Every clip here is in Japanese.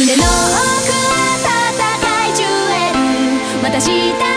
胸の奥は戦いジュエルまた明日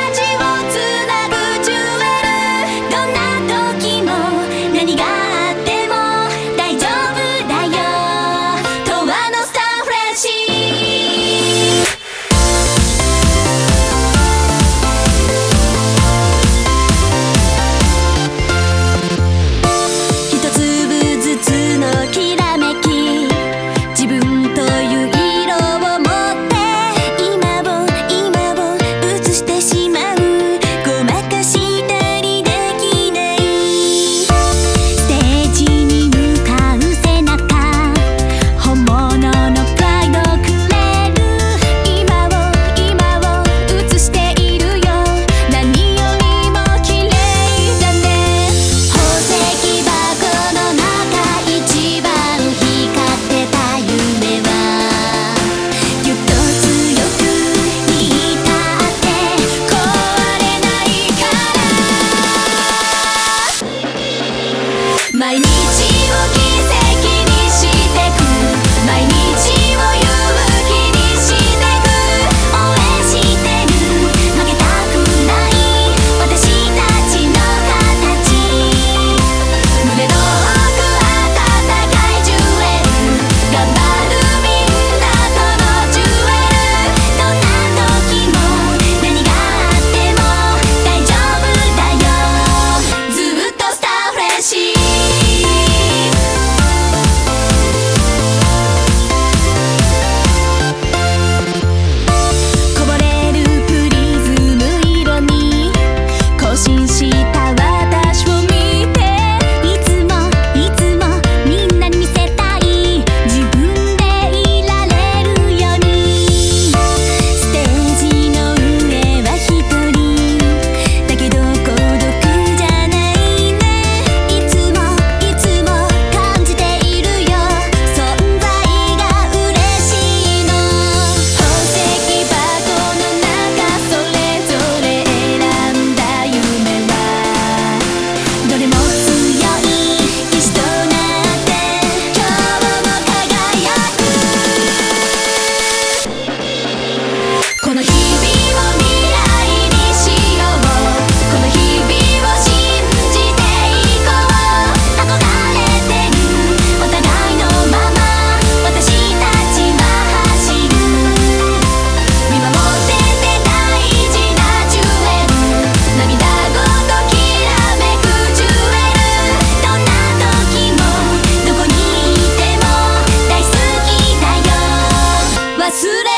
忘れ